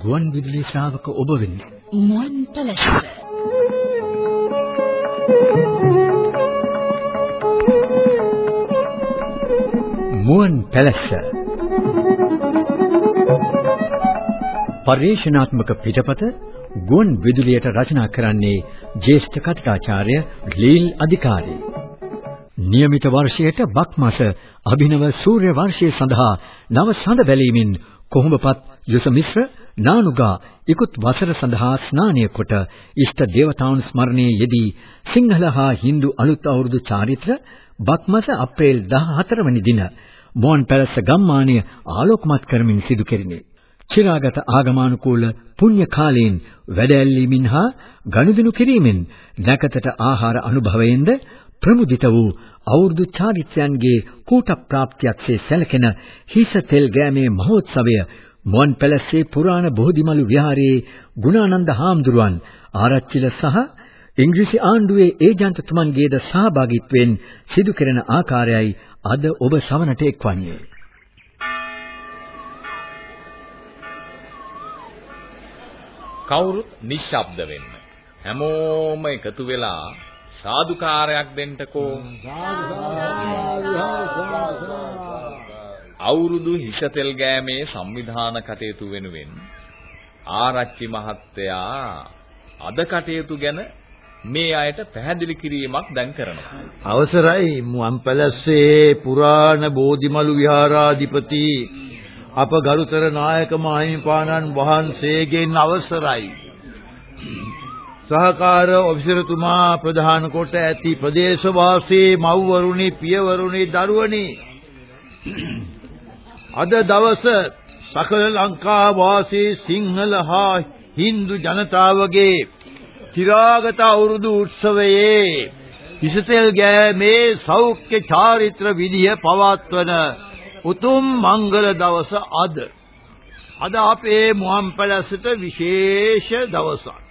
ගුවන් විදුලි ශ්‍රාවක ඔබ වෙන්න. මුවන් පැලැස්ස. මුවන් පැලැස්ස. පරිශනාත්මක පිටපත ගුවන් විදුලියට රචනා කරන්නේ ජ්‍යෙෂ්ඨ කතිකාචාර්ය ලීල් අධිකාරී. નિયમિત වර්ෂයට බක් මාස අභිනව සූර්ය වර්ෂය සඳහා නව සඳ බැලීමෙන් කොහොඹපත් යස මිශ්‍ර නානුගා ඉක්ුත් වසර සඳහා ස්නානය කොට ඉෂ්ට දේවතාවුන් ස්මරණයේ යෙදී සිංහල හා Hindu අලුත් අවුරුදු චාරිත්‍ර බක්මස අප්‍රේල් 14 වෙනි දින මොන් පැලස ගම්මානය ආලෝකමත් කරමින් සිදු කෙරිනේ. චිරාගත ආගමානුකූල පුණ්‍ය කාලයෙන් වැඩැල්ලීමින් හා ගනුදෙනු කිරීමෙන් නැකතට ආහාර අනුභවයෙන්ද ප්‍රමුදිත වූ අවුරුදු චාරිත්‍රයන්ගේ කූට ප්‍රාප්තියක්සේ සැලකෙන හිස තෙල් ගෑමේ මහෝත්සවය මුවන් පැලස්සේ පුරාණ බෝධිමලු විහාරයේ ගුණානන්ද හාමුදුරුවන් ආරච්චිල සහ ඉංග්‍රීසි ආණ්ඩුවේ ඒජන්තතුමන්ගේද සහභාගීත්වයෙන් සිදු කෙරෙන ආකාරයයි අද ඔබ සවනට එක්වන්නේ. කවුරුත් නිශ්ශබ්ද වෙන්න. හැමෝම එකතු වෙලා සාදුකාරයක් දෙන්නකෝ. අවුරුදු හිසතෙල් ගෑමේ සංවිධාන කටයුතු වෙනුවෙන් ආරච්චි මහත්තයා අද කටයුතු ගැන මේ අයට පැහැදිලි කිරීමක් දැන් කරනවා. අවසරයි මුවන් පැලස්සේ පුරාණ බෝධිමලු විහාරාධිපති අප ගරුතර නායක මහිමිපාණන් වහන්සේගෙන් අවසරයි. සහකාර ඔෆිසරතුමා ප්‍රධාන කොට ඇති ප්‍රදේශවාසී මව්වරුනි පියවරුනි දරුවනි අද දවස සකල ලංකා වාසී සිංහල හා Hindu ජනතාවගේ චිරාගත අවුරුදු උත්සවයේ විසතෙල් ගෑමේ සෞඛ්‍ය චාරිත්‍ර විදිය පවත්වන උතුම් මංගල දවස අද. අද අපේ මුවන් පැලසට විශේෂ දවසක්.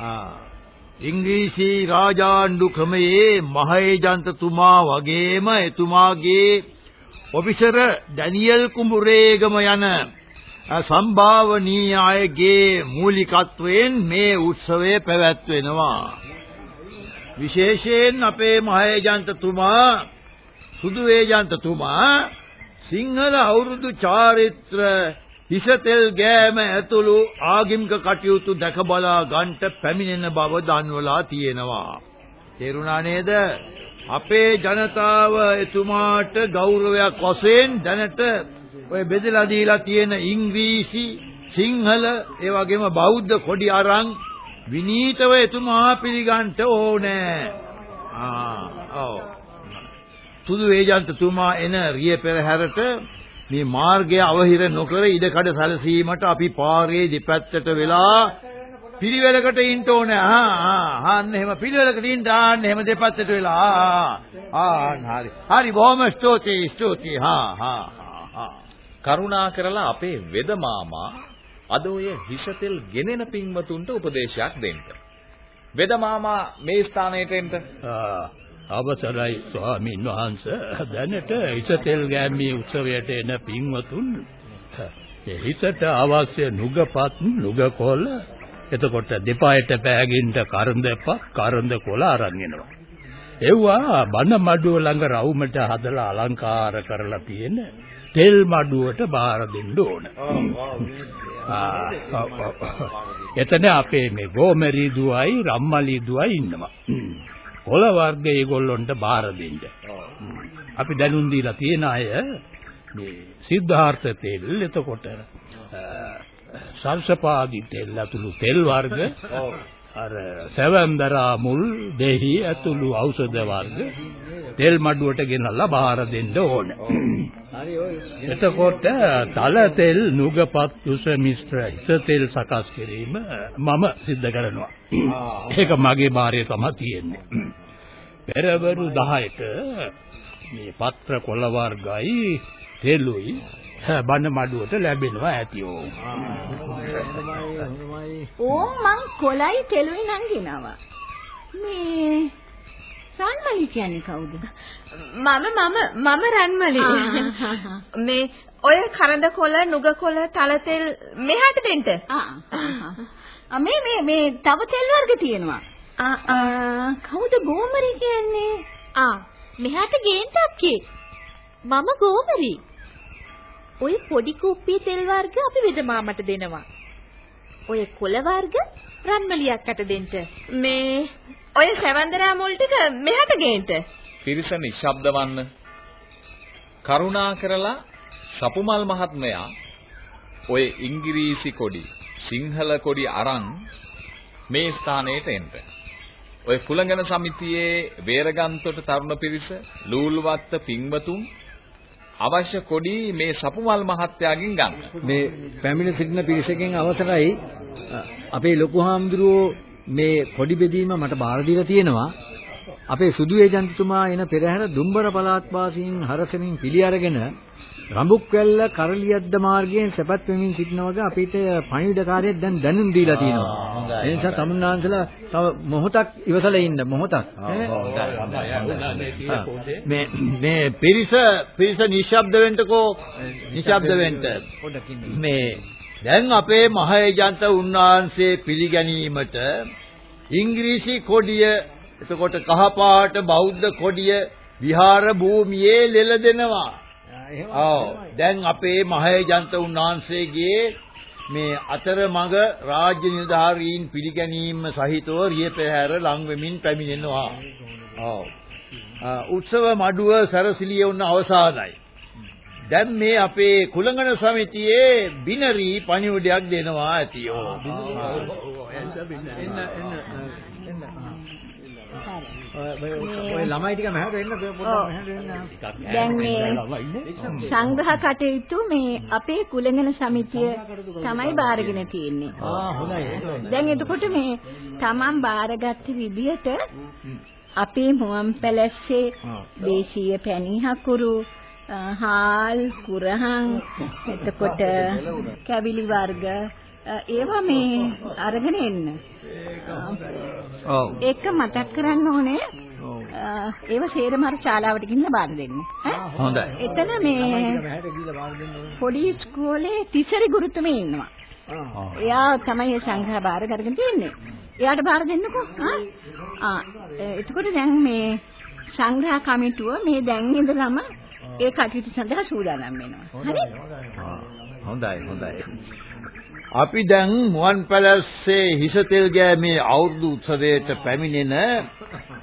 ආ ඉංග්‍රීසි රාජාණ්ඩු ක්‍රමයේ මහේජන්තතුමා වගේම එතුමාගේ ඔෆිසර් ඩැනියල් කුඹුරේගම යන සම්භාවනීය අයගේ මූලිකත්වයෙන් මේ උත්සවය පැවැත්වෙනවා. විශේෂයෙන් අපේ මහේජන්තතුමා සුදු ඒජන්තතුමා සිංහල අවුරුදු චාරිත්‍ර හිසතෙල් ගෑම ඇතුළු ආගමික කටයුතු දැක බලා ගන්නට පැමිණෙන බව දන්වලා තියෙනවා. තේරුණා නේද? අපේ ජනතාව එතුමාට ගෞරවයක් වශයෙන් දැනට ඔය බෙදලා දීලා තියෙන ඉංග්‍රීසි සිංහල ඒ වගේම බෞද්ධ කොඩි අරන් විනීතව එතුමා පිළිගන්න ඕනේ. ආ ඔව්. සුදු ඒජන්තතුමා එන රිය පෙරහැරට මේ මාර්ගය අවහිර නොකර ඉඩකඩ සැලසීමට අපි පාරේ දෙපැත්තට වෙලා පිළිවෙලකට ඉන්න ඕනේ. ආ ආ අන්න එහෙම පිළිවෙලකට ඉන්න ආන්න එහෙම දෙපැත්තට වෙලා ආ ආ හරි. හරි බොහොම ස්තුතියි ස්තුතියි. හා හා හා. කරුණා කරලා අපේ වෙද මාමා අද ඔය හිසතෙල් ගෙනෙන පින්වතුන්ට උපදේශයක් දෙන්න. වෙද මාමා මේ ස්ථානයට එන්න. අවසරයි ස්වාමීන් වහන්ස දැනට හිසතෙල් ගෑමේ උත්සවයට එන පින්වතුන් හිසට අවශ්‍ය නුගපත් නුගකොළ එතකොට දෙපායට පෑගින්න කරඳපක් කරඳ කොළ අරන් එනවා. එව්වා බන මඩුව ළඟ රවුමට හදලා අලංකාර කරලා තියෙන තෙල් මඩුවට බාර දෙන්න ඕන. එතන අපේ මේ ගෝමරි දුවයි රම්මලි දුවයි ඉන්නවා. කොළ වර්ග ඒගොල්ලොන්ට බාර දෙන්න. අපි දැනුම් දීලා තියෙන අය මේ සිද්ධාර්ථ තෙල් එතකොට සල්සපාදි තෙල් ඇතුළු තෙල් වර්ග අර සෙවන්දරා මුල් දෙහි ඇතුළු ඖෂධ වර්ග තෙල් මඩුවට ගෙනල්ලා බාර දෙන්න ඕන. හරි ඔය එතකොට තල තෙල් නුගපත් උස මිශ්‍ර ඉස තෙල් සකස් කිරීම මම සිද්ධ කරනවා. ඒක මගේ බාරය තමයි තියෙන්නේ. පෙරවරු 10ට මේ පත්‍ර කොළ වර්ගයි තෙලුයි බන්න මඩුවට ලැබෙනවා ඇතිෝ. ඕම් මං කොලයි තෙලුයි නම් ගෙනවා. මේ රන්මලි කියන්නේ කවුද? මම මම මම රන්මලි. මේ ඔය කරඳ කොළ නුග කොළ තල තෙල් මෙහාට දෙන්න. ආ මේ මේ මේ තව තෙල් වර්ග තියෙනවා. ආ ආ කවුද ගෝමරි කියන්නේ? ආ මෙහාට ගේන්න අක්කේ. මම ගෝමරි. ඔය පොඩි කුප්පිය තෙල් වර්ග අපි වෙදමාමට දෙනවා. ඔය කොළ වර්ග රන්මලියක්කට දෙන්න. මේ ඔය සැවන්දරා මුල් ටික මෙහාට ගේන්න. පිරිස නිශ්ශබ්ද වන්න. කරුණා කරලා සපුමල් මහත්මයා ඔය ඉංග්‍රීසි කොඩි සිංහල කොඩි අරන් මේ ස්ථානයට එන්න. ඔය කුලංගන සමිතියේ වේරගන්තොට තරුණ පිරිස ලූල්වත්ත පින්වතුන් අවශ්‍ය කොඩි මේ සපුමල් මහත්තයාගෙන් ගන්න. මේ පැමිණ සිටින පිරිසකින් අවසරයි අපේ ලොකු හාමුදුරුවෝ මේ කොඩි බෙදීම මට බාර දීලා තියෙනවා. අපේ සුදු ඒජන්තුතුමා එන පෙරහැර දුම්බර පළාත් වාසීන් හරසමින් පිළි අරගෙන රඹුක්වැල්ල කරලියද්ද මාර්ගයෙන් සැපත් වෙමින් සිටින වගේ අපිට පණිවිඩකාරයෙක් දැන් දැනුම් දීලා තියෙනවා. ඒ නිසා තමුන්නාන්සලා තව මොහොතක් ඉවසලා ඉන්න මොහොතක්. මේ මේ පිරිස පිරිස නිශ්ශබ්ද වෙන්නකෝ? නිශ්ශබ්ද වෙන්න. මේ දැන් අපේ මහේජන්ත උන්වහන්සේ පිළිගැනීමට ඉංග්‍රීසි කොඩිය එතකොට කහපාට බෞද්ධ කොඩිය විහාර භූමියේ ලෙල දෙනවා. ඔව් දැන් අපේ මහේජන්ත උන්වහන්සේගේ මේ අතරමඟ රාජ්‍ය නිලධාරීන් පිළිගැනීම සහිතව රිය පෙරහැර ලං වෙමින් පැමිණෙනවා. ඔව්. උත්සව මඩුව සැරසිලිය වුණ අවසానයි. දැන් මේ අපේ කුලංගන සමිතියේ බිනරි පණිවිඩයක් දෙනවා ඇතියෝ. එන්න එන්න ඔය ළමයි ටික මහට එන්න පොඩ්ඩක් මහට එන්න. දැන් මේ සංග්‍රහ කටයුතු මේ අපේ කුලංගන සමිතිය තමයි බාරගෙන තියෙන්නේ. ආ හොඳයි. දැන් එතකොට මේ Taman බාරගත්ත විදියට අපේ මුවන් පැලැස්සේ දේශීය පැණි හකුරු හාල් කුරහන් එතකොට කැවිලි වර්ග ඒවා මේ අරගෙන එන්න. ඔව්. ඒක මතක් කරන්න ඕනේ. ඒව සේරම අර ශාලාවට ගිහින් බාර දෙන්න. හොඳයි. එතන මේ පොඩි ඉස්කෝලේ තිසරි ගුරුතුමී ඉන්නවා. එයා තමයි සංඝයා බාර කරගෙන තියන්නේ. එයාට බාර දෙන්නකෝ. ආ එතකොට දැන් මේ සංඝයා කමිටුව මේ දැන් ඉඳලම ඒ කටයුතු සඳහා සූදානම් වෙනවා. හරි? හොඳයි හොඳයි. අපි දැන් මුවන් පැලස්සේ හිසතෙල් ගෑමේ අවුරුදු උත්සවයට පැමිණෙන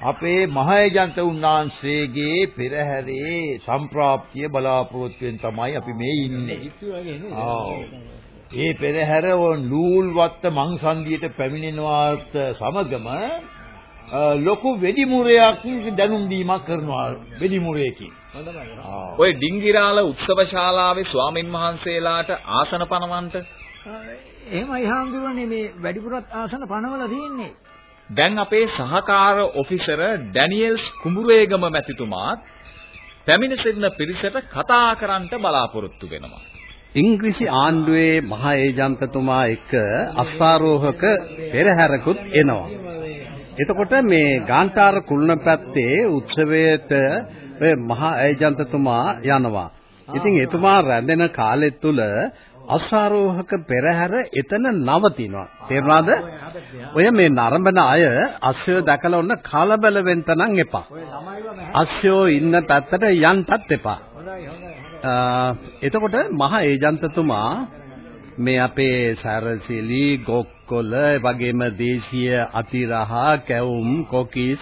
අපේ මහේජන්ත උන්වහන්සේගේ පෙරහැරේ සම්ප්‍රාප්තිය බලාපොරොත්තුෙන් තමයි අපි මේ ඉන්නේ. ඒ පෙරහැර නූල් වත්ත මංසන්දියට පැමිණෙනවාත් සමගම ලොකු වෙඩිමුරයක් දැනුම් දීමක් කරනවා වෙඩිමුරයකින්. ඔය ඩිංගිරාල උත්සව ශාලාවේ ස්වාමින් වහන්සේලාට ආසන පනවන්නට එහෙමයි හාමුදුරනේ මේ වැඩිපුරත් ආසන පනවලා තියෙන්නේ. දැන් අපේ සහකාර ඔෆිසර් ඩැනියෙල්ස් කුඹුරේගම මැතිතුමාත් පැමිණ සිටින පිරිසට කතා කරන්නට බලාපොරොත්තු වෙනවා. ඉංග්‍රීසි ආණ්ඩුවේ මහ ඒජන්තතුමා එක්ක අස්වාරෝහක පෙරහැරකුත් එනවා. එතකොට මේ ගාන්ටාර කුළුණ පැත්තේ උත්සවයට ඔය මහ ඒජන්තතුමා යනවා. ඉතින් එතුමා රැඳෙන කාලෙත් තුල අස්වාරෝහක පෙරහැර එතන නවතිනවා. තේරුණාද? ඔය මේ නරඹන අය අස්සය දැකලා ඔන්න කලබල වෙන්න නම් එපා. අස්සයෝ ඉන්න පැත්තට යන්නත් එපා. එතකොට මහ ඒජන්තතුමා මේ අපේ සැරසිලි ගොක්කොල වගේම දේශීය අතිරහ කැවුම් කොකිස්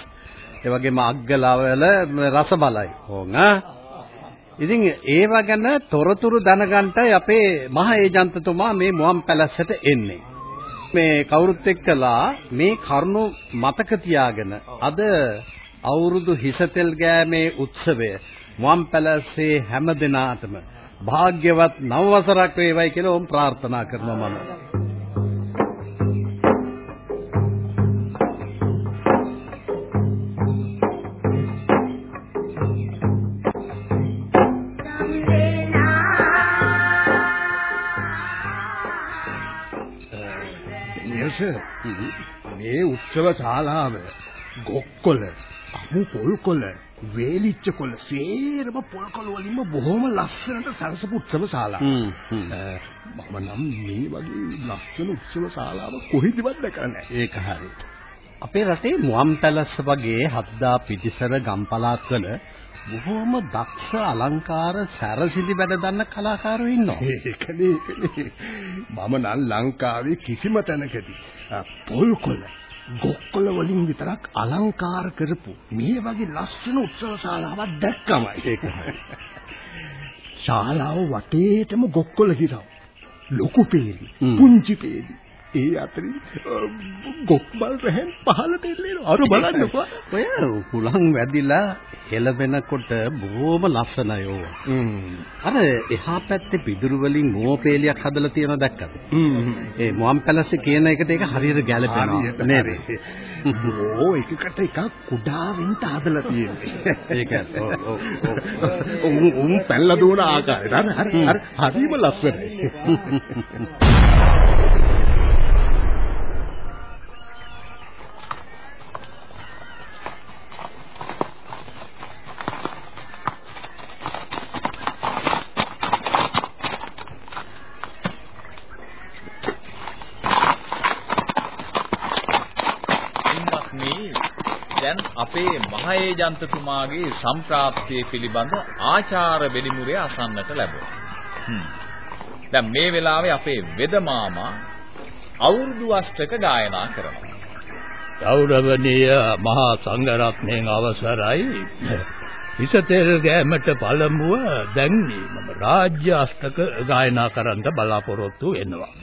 ඒ වගේම අග්ගලවල රස බලයි. ඕං ඉතින් ඒව ගැන තොරතුරු දැනගන්නයි අපේ මහ ඒජන්තතුමා මේ මුවන් පැලැස්සට එන්නේ. මේ කවුරුත් එක්කලා මේ කරුණු මතක තියාගෙන අද අවුරුදු හිසතෙල් ගෑමේ උත්සවය මුවන් පැලස්සේ හැම දිනාටම භාග්‍යවත් නව වසරක් වේවයි කියලා ඕම් ප්‍රාර්ථනා කරනවා මම. නියස මේ උත්සව ශාලාව ගොක්කොල අමු පොල්කොල වේලිච්ච කොළ සේරම පොල්කොළ වලින්ම බොහොම ලස්සනට සරසපු උත්සව ශාලාව. මම නම් මේ වගේ ලස්සන උත්සව ශාලාව කොහෙදවත් දැකලා නැහැ. ඒක හරි. අපේ රටේ මුවන් පැලස්ස වගේ හත්දා පිටිසර ගම්පලාත් වල බොහොම දක්ෂ අලංකාර සැරසිලි වැඩ දන්න කලාකාරයෝ ඉන්නවා. ඒකනේ. මම නම් ලංකාවේ කිසිම තැනකදී පොල්කොළ ගොක්කොළ වලින් විතරක් අලංකාර කරපු මේ වගේ ලස්සන උත්සව ශාලාවක් දැක්කමයි. ඒක ශාලාව වටේටම ගොක්කොළ හිරව. ලොකු පේලි, පුංචි පේලි. ඒ අතරින් ගොක්බල් රහෙන් පහළට එල්ලෙනවා. අර බලන්නකෝ. ඔය හුලං වැදිලා හෙලවෙනකොට බොහොම ලස්සනයි ඕව. අර එහා පැත්තේ පිදුරු වලින් මෝපේලියක් හදලා තියෙනවා දැක්කද? ඒ මුවන් පැලස්සේ කියන එකට ඒක හරියට ගැලපෙනවා නේද? ඕ එකකට එකක් කුඩා වෙන්න හදලා තියෙන්නේ. ඒක ඔව් ඔව් උන් පැනලා දුවන ආකාරයට හරි හරිම ලස්සනයි. දැන් අපේ මහේජන්තතුමාගේ සම්ප්‍රාප්තිය පිළිබඳ ආචාර වෙලිමුරේ අසන්නට ලැබුණා. දැන් මේ වෙලාවේ අපේ වෙද මාමා අවුරුදු අෂ්ටක ගායනා කරනවා. ගෞරවනීය මහා සංඝරත්නයන් අවසරයි. විසතෙල් ගෑමට පළමුව දැන් මම රාජ්‍ය අෂ්ටක ගායනා කරන්න බලාපොරොත්තු වෙනවා.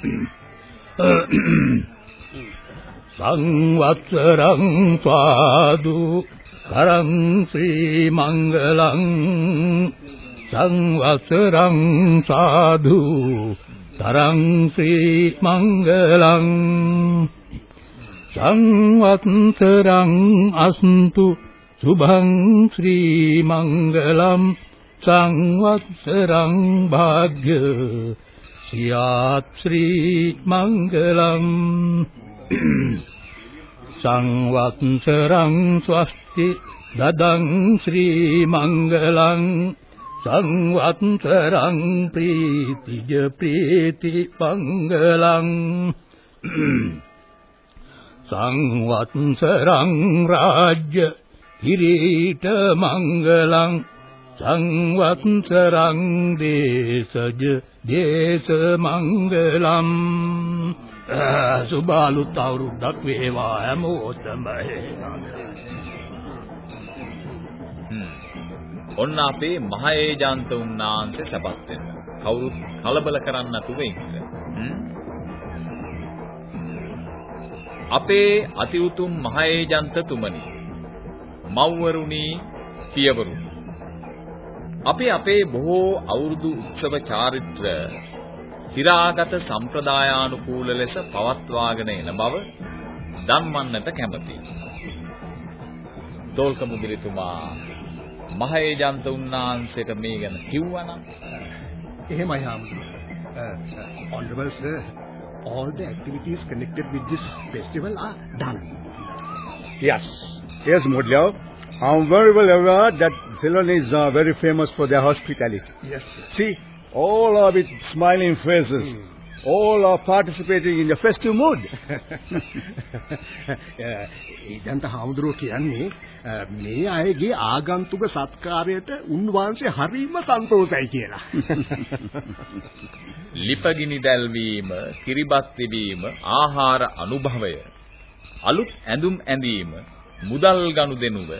සංවත්සරං ස්වාදු කරං ශ්‍රී මංගලං සංවත්සරං සාදු තරං ශ්‍රී මංගලං සංවත්සරං අස්තු සුභං ශ්‍රී මංගලම් සංවත්සරං භාග්‍ය සියාත් ශ්‍රී මංගලම් සංවත්සරං ස්වස්ති දදං ශ්‍රී මංගලං සංවත්සරං ප්‍රීතිජ ප්‍රීති මංගලං සංවත්සරං රාජ්‍ය කිරීට මංගලං සංවත්සරං දේශජ දේශ මංගලම් සුබාලුත් අවුරුද්දක් වේවා හැමෝටම ඔන්න අපේ මහේජාන්ත උන්නාන්සේ සබත් වෙන. කවුරුත් කලබල කරන්න නැතුව ඉන්න. අපේ අති උතුම් මහේජාන්ත තුමනි. මව්වරුනි, පියවරුනි. අපි අපේ බොහෝ අවුරුදු උත්සව චාරිත්‍ර চিරාගත සම්ප්‍රදායානුකූල ලෙස පවත්වාගෙන එන බව ධම්මන්නට කැමැතියි. තෝල්ක මුදිරිතුමා මහේජන්ත උන්නාන්සේට මේ ගැන කිව්වනම් එහෙමයි හාමුදුරුවෝ. honorable sir all the activities connected with this festival are done. Yes. Yes, Mudlyaw. I'm very well aware that Ceylon is uh, very famous for their hospitality. Yes, sir. See, all are with smiling faces. All are participating in the festive mood. ඒජන්ත හාමුදුරුවෝ කියන්නේ මේ අයගේ ආගන්තුක සත්කාරයට උන්වහන්සේ හරිම සන්තෝෂයි කියලා. ලිපගිනි දැල්වීම, කිරිබත් තිබීම, ආහාර අනුභවය, අලුත් ඇඳුම් ඇඳීම, මුදල් ගනුදෙනුව,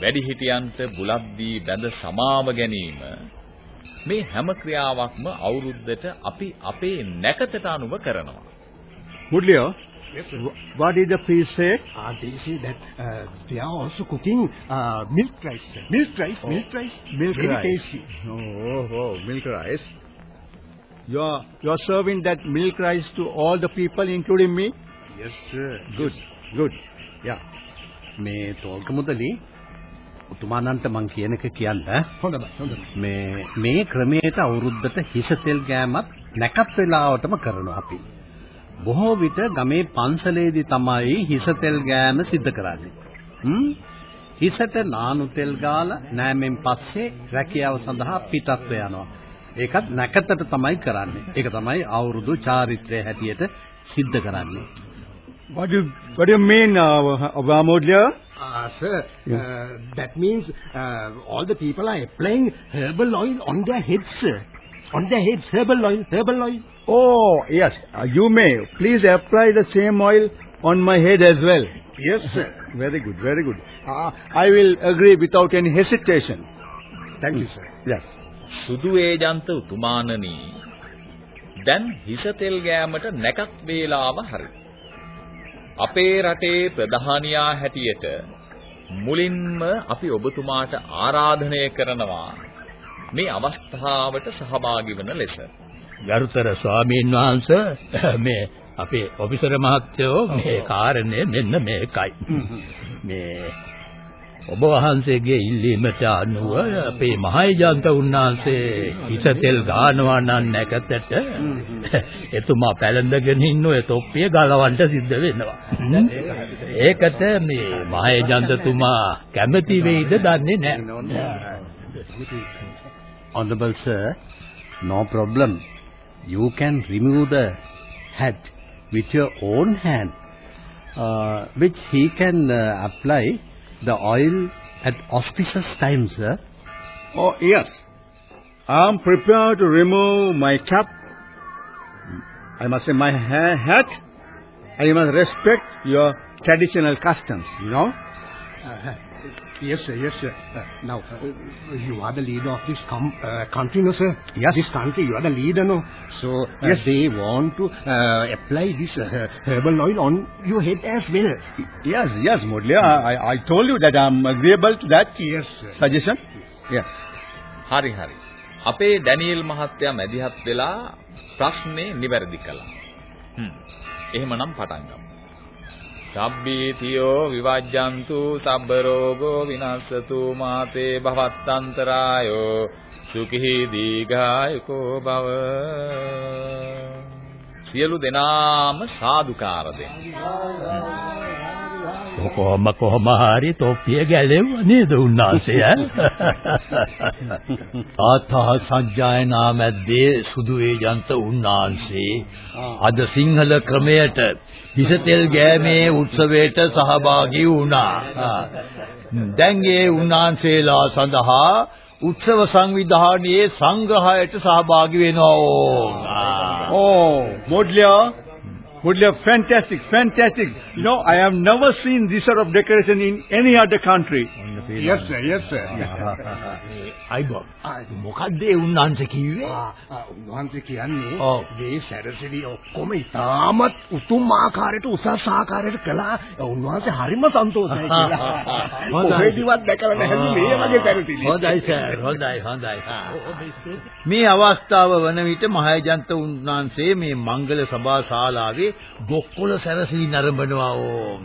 වැඩිහිටියන්ට බුලත් දී බැඳ සමාව ගැනීම මේ හැම ක්‍රියාවක්ම අවුරුද්දට අපි අපේ නැකතට අනුව කරනවා. Mudlia, what did the priest say? Uh, they say that uh, they are also cooking uh, milk rice. Milk rice, milk rice. Milk Very rice. tasty. Oh, oh, oh, milk rice. You're, you're serving that milk rice to all the people, including me? Yes, sir. Good, good. Yeah. මේ තෝල්ක මුදලි උතුමානන්ට මං කියන එක කියන්න හොඳයි හොඳයි. මේ මේ ක්‍රමයට අවුරුද්දට හිස තෙල් ගෑමක් නැකත් වෙලාවටම කරනවා අපි. බොහෝ විට ගමේ පන්සලේදී තමයි හිස තෙල් ගෑම සිද්ධ කරන්නේ. හ්ම් හිසට නානු තෙල් ගාලා නෑමෙන් පස්සේ රැකියාව සඳහා පිටත්ව යනවා. ඒකත් නැකතට තමයි කරන්නේ. ඒක තමයි අවුරුදු චාරිත්‍රය හැටියට සිද්ධ කරන්නේ. What do what do you mean, uh, Mudlia? Uh, sir, uh, that means uh, all the people are applying herbal oil on their heads, sir. On their heads, herbal oil, herbal oil. Oh, yes. Uh, you may. Please apply the same oil on my head as well. Yes, sir. Very good, very good. Uh, I will agree without any hesitation. Thank you, sir. Yes. සුදු ඒජන්ත උතුමාණනි දැන් හිස තෙල් ගෑමට නැකත් වේලාව හරි. අපේ රටේ ප්‍රධානියා හැටියට මුලින්ම අපි ඔබතුමාට ආරාධනය කරනවා මේ අවස්ථාවට සහභාගී වන ලෙස. ගරුතර ස්වාමීන් වහන්සේ මේ අපේ ඔෆිසර් මහත්තයෝ මේ කාරණේ මෙන්න මේකයි. මේ ඔබ වහන්සේගේ ඉල්ලීමට අනුව අපේ මහේජන්ත උන්වහන්සේ ඉසතෙල් ගානවා නම් නැකතට එතුමා පැලඳගෙන ඉන්න ඔය තොප්පිය ගලවන්න සිද්ධ වෙනවා. ඒකට මේ මහේජන්තතුමා කැමති වෙයිද දන්නේ නැහැ. Honorable sir, no problem. You can remove the hat with your own hand, uh, which he can uh, apply the oil at auspicious times, sir. Oh, yes. I'm prepared to remove my cap. I must say my ha- hat. I must respect your traditional customs, you know. Uh, yes, sir, yes, sir. Uh, now, uh, you are the leader of this com- uh, country, no, sir? Yes. This country, you are the leader, no? So, uh, Yes. they want to uh, apply this uh, herbal oil on your head as well. Yes, yes, Mudlia. I, I told you that I'm agreeable to that Yes, sir. suggestion. Yes. හරි හරි. අපේ Daniel මහත්තයා මැදිහත් වෙලා ප්‍රශ්නේ නිවැරදි කළා. හ්ම්. එහෙමනම් පටන් ගමු. සබ්බීතියෝ විවජ්ජන්තු සබ්බ රෝගෝ විනස්සතු මාතේ භවත්තන්තරායෝ සුඛී දීඝායුකෝ භව. සියලු දෙනාම සාදුකාර දෙන්න. කොහොම කොහොම හරි තොප්පිය ගැලෙව්වා නේද උන්නාන්සේ ආතහ සජ්ජායනා මැද්දේ සුදු ඒජන්ත උන්නාන්සේ අද සිංහල ක්‍රමයට හිස තෙල් ගෑමේ උත්සවයට සහභාගී වුණා දැන් ඒ උන්නාන්සේලා සඳහා උත්සව සංවිධානයේ සංග්‍රහයට සහභාගී වෙනවා ඕ Oh, Mudlia. Mudlia, fantastic, fantastic. You know, I have never seen this sort of decoration in any other country. Yes, sir, yes, sir. අයිබෝ මොකද්ද ඒ උන්නාන්සේ කිව්වේ? උන්වහන්සේ කියන්නේ. මේ සැරසිලි ඔක්කොම ඉතාමත් උතුම් ආකාරයට උසස් ආකාරයට කළා. උන්වහන්සේ හරිම සන්තෝෂයි කියලා. කොහෙදිවත් දැකලා නැහැ. මේ වගේ සැරසිලි. හොඳයි සර් හොඳයි හොඳයි. මේ අවස්ථාව වන විට මහේජන්ත උන්වහන්සේ මේ මංගල සභා ශාලාවේ ගොක්කොල සැරසිලි නරඹනවා ඕ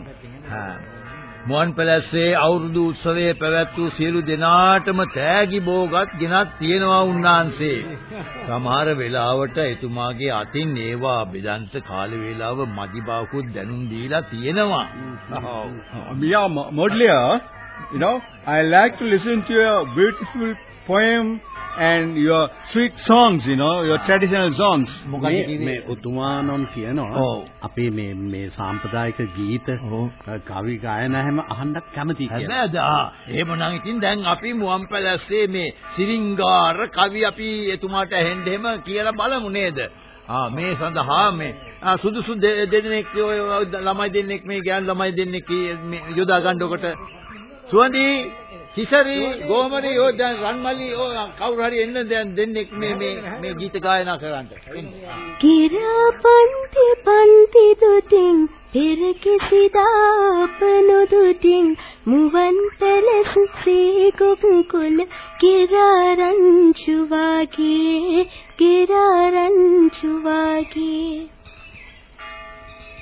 මුවන් පැලැස්සේ අවුරුදු උත්සවයේ පැවැත් වූ සියලු දෙනාටම තෑගි බෝගත් ගෙනත් තියෙනවා උන්වහන්සේ. සමහර වෙලාවට එතුමාගේ අතින් ඒවා බෙදන්ත කාල වේලාව මදි බවකුත් දැනුම් දීලා තියෙනවා. Oh, oh, yeah, Modlia, you know, I like to listen to your beautiful poem and your sweet songs, you know, your traditional songs. මේ මේ උතුමාණන් කියනවා. අපේ මේ මේ සාම්ප්‍රදායික ගීත කවි ගායනා හැම අහන්නත් කැමතියි කියලා. ආ, එහෙමනම් ඉතින් දැන් අපි මුවන් පැලැස්සේ මේ සිරින්ගාර කවි අපි එතුමාට ඇහෙන්න එහෙම කියලා බලමු නේද? ආ මේ සඳහා මේ සුදුසු දෙදෙනෙක් ළමයි දෙන්නෙක් මේ ගෑනු ළමයි දෙන්නෙක් මේ යොදා ගන්නකොට සුවඳි තිසරි ගෝමරි ඔය දැන් රන්මලි ඔය කවුරු හරි එන්න දැන් දෙන්නෙක් මේ මේ මේ ගීත ගායනා කරන්න. කිරා පන්ති පන්ති දුටින් පෙර කිසිදාප නොදුටින් මුවන් පැලස සීකුක් කුල කිරාරංචු වාගේ කිරාරංචු වාගේ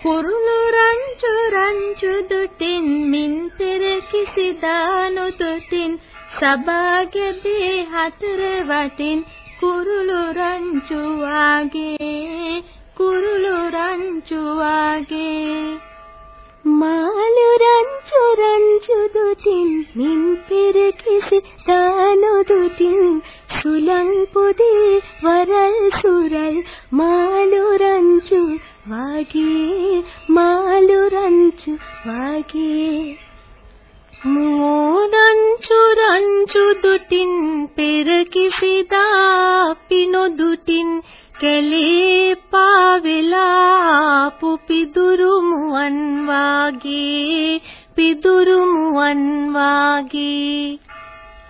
කුරුළු රංචු රංචු දුටින් මින් පෙර කිසිදා නොදුටින් සබාගේ බේ හතර වටින් කුරුළු රංචු වාගේ කුරුළු රංචු වාගේ මාළු රංචු රංචු දුටින් මින් පෙර කිසි දානු දුටින් සුලං පුදී වරල් සුරල් මාළු රංචු වාගේ මාළු රංචු වාගේ මෝඩංචු රංචු දුටින් පෙර කිසිදා පිනො දුටින් කැලේ පාවෙලා පුපිදුරු මුවන් වාගේ පිදුරු මුවන් වාගේ.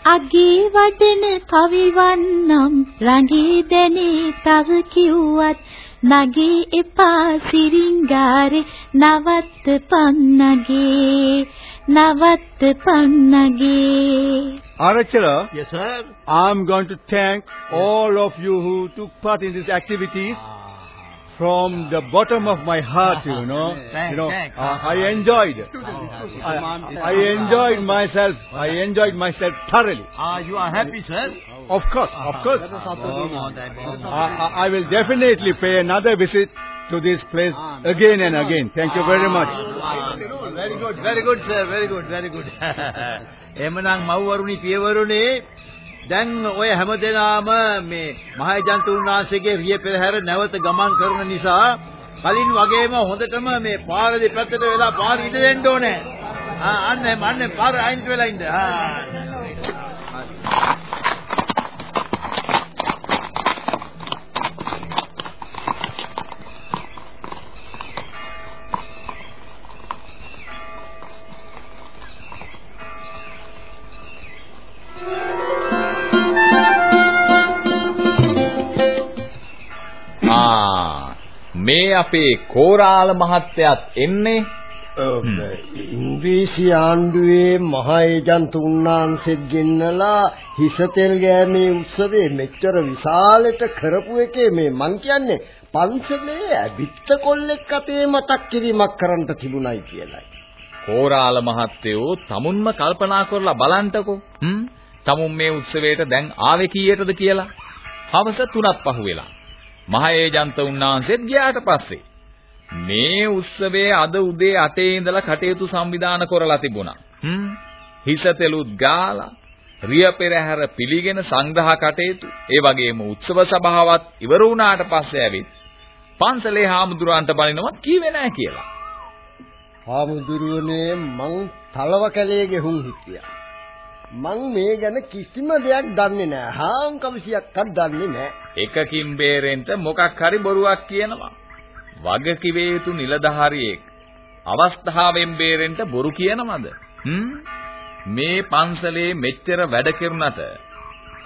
අගේ වඩන කවිවන්නම් රඟේ දැනේ තව කිව්වත් නගේ එපා සිරින්ගාරේ නවත්ත පන්නගේ නවත්ත පන්නගේ Arachara, Yes sir. I'm going to thank all of you who took part in these activities from the bottom of my heart, you know. Thank- you know, thank- uh, I enjoyed. I, I enjoyed myself. I enjoyed myself thoroughly. Ah, you are happy, sir? Of course, of course. I, I- I will definitely pay another visit to this place again and again. Thank you very much. very good, very good, sir. Very good, very good. එමනම් මව්වරුනි පියවරුනි දැන් ඔය හැමදෙනාම මේ මහේජන්ත උන්වහන්සේගේ රිය පෙරහැර නැවත ගමන් කරන නිසා කලින් වගේම හොඳටම මේ පාර දෙපැත්තට වෙලා පාර ඉඳ දෙන්න ඕනේ. ආ අන්න අන්න පාර අයින්ට වෙලා ඉන්න. ආ ආ මේ අපේ කෝරාල මහත්තයත් එන්නේ? ඉංග්‍රීසි ආණ්ඩුවේ මහා ඒජන්ත උන්නාන්සෙත් ගෙන්නලා හිසතෙල් ගෑමේ උත්සවේ මෙච්චර විශාලට කරපු එකේ මේ මං කියන්නේ පන්සලේ ඇබිත්ත කොල්ලෙක් අතේ මතක් කිරීමක් කරන්න තිබුණයි කියලයි. කෝරාල මහත්තයෝ තමුන්ම කල්පනා කරලා බලන්ටකෝ හ්ම්? තමුන් මේ උත්සවයට දැන් ආවේ කීයටද කියලා? හවස 3ක් පහු වෙලා මහේජන්ත උන්නාන්සෙත් ගියාට පස්සේ මේ උත්සවයේ අද උදේ 8 ඉඳලා කටයුතු සංවිධානය කරලා තිබුණා. හ්ම්. හිස තෙලුත් ගාලා රිය පෙරහැර පිළිගෙන සංග්‍රහ කටයුතු ඒ වගේම උත්සව සභාවත් ඉවර වුණාට පස්සේ ඇවිත් පන්සලේ හාමුදුරන්ට බලනවත් කීවේ නැහැ කියලා. හාමුදුරුවනේ මං තලව කැලේ ගෙහුම් හිටියා. මං මේ ගැන කිසිම දෙයක් දන්නේ නැහැ. හාම් කවිසියක්වත් දන්නේ නැහැ. එකකින් බේරෙන්න මොකක් හරි බොරුවක් කියනවා. වග කිවේ යුතු නිලධාරියෙක් අවස්ථාවෙන් බේරෙන්න බොරු කියනවද? හ්ම්? මේ පන්සලේ මෙච්චර වැඩ කෙරුණට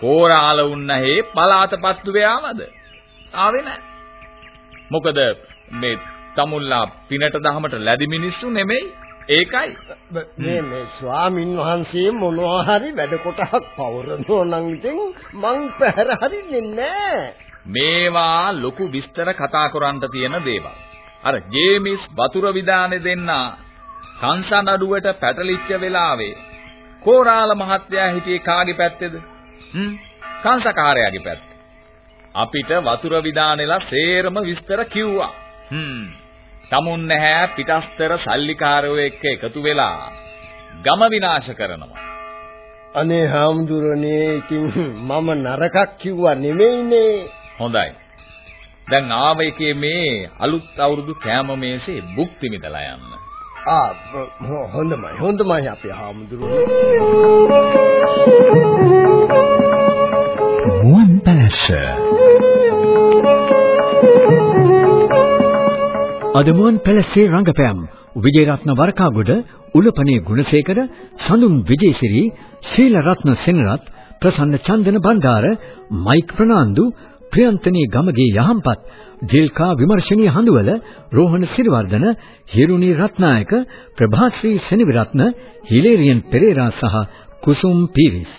කෝරාල උන්නහේ පලාතපත්තු වේවද? ආවේ නැහැ. මොකද මේ තමුල්ලා පිනට දහමට ලැබි මිනිස්සු නෙමෙයි. ඒකයි. මේ මේ ස්වාමින් වහන්සේ මොනවා හරි වැඩ කොටහක් පවරනෝ නම් ඉතින් මං පැහැර හරින්නේ නැහැ. මේවා ලොකු විස්තර කතා කරන්න තියෙන දේවල්. අර ජේමිස් වතුර විදානේ දෙන්න කංසන් අඩුවට පැටලිච්ච වෙලාවේ කෝරාල මහත්තයා හිටියේ කාගේ පැත්තේද? හ්ම් කංසකාරයාගේ පැත්තේ. අපිට වතුර විදානෙලා සේරම විස්තර කිව්වා. හ්ම්. තමුන් නැහැ පිටස්තර සල්ලිකාරයෝ එක්ක එකතු වෙලා ගම විනාශ කරනවා. අනේ හාමුදුරනේ ඉතින් මම නරකක් කිව්වා නෙමෙයිනේ. හොඳයි. දැන් ආව එකේ මේ අලුත් අවුරුදු කෑම මේසේ භුක්ති විඳලා යන්න. ආ හොඳමයි හොඳමයි අපේ හාමුදුරනේ. මුවන් පැලැස්ස අද මුවන් පැලැස්සේ රංගපෑම්. විජේරත්න වරකාගොඩ උලපනේ ගුණසේකර සඳුන් විජේසිරි ශීල රත්න සෙනරත් ප්‍රසන්න චන්දන බණ්ඩාර මයික් ප්‍රනාන්දු ප්‍රියන්තනී ගමගේ යහම්පත් දිල්කා විමර්ශනී හඳුවල රෝහණ සිරිවර්ධන හිරුනි රත්නායක ප්‍රභාශ්‍රී සෙනවිරත්න හිලේරියන් පෙරේරා සහ කුසුම් පීරිස්.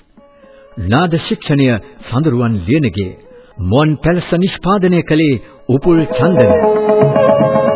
නාද ශික්ෂණය සඳරුවන් ලියනගේ. මොන් පැලස නිෂ්පාදනය කළේ උපුල් චන්දන.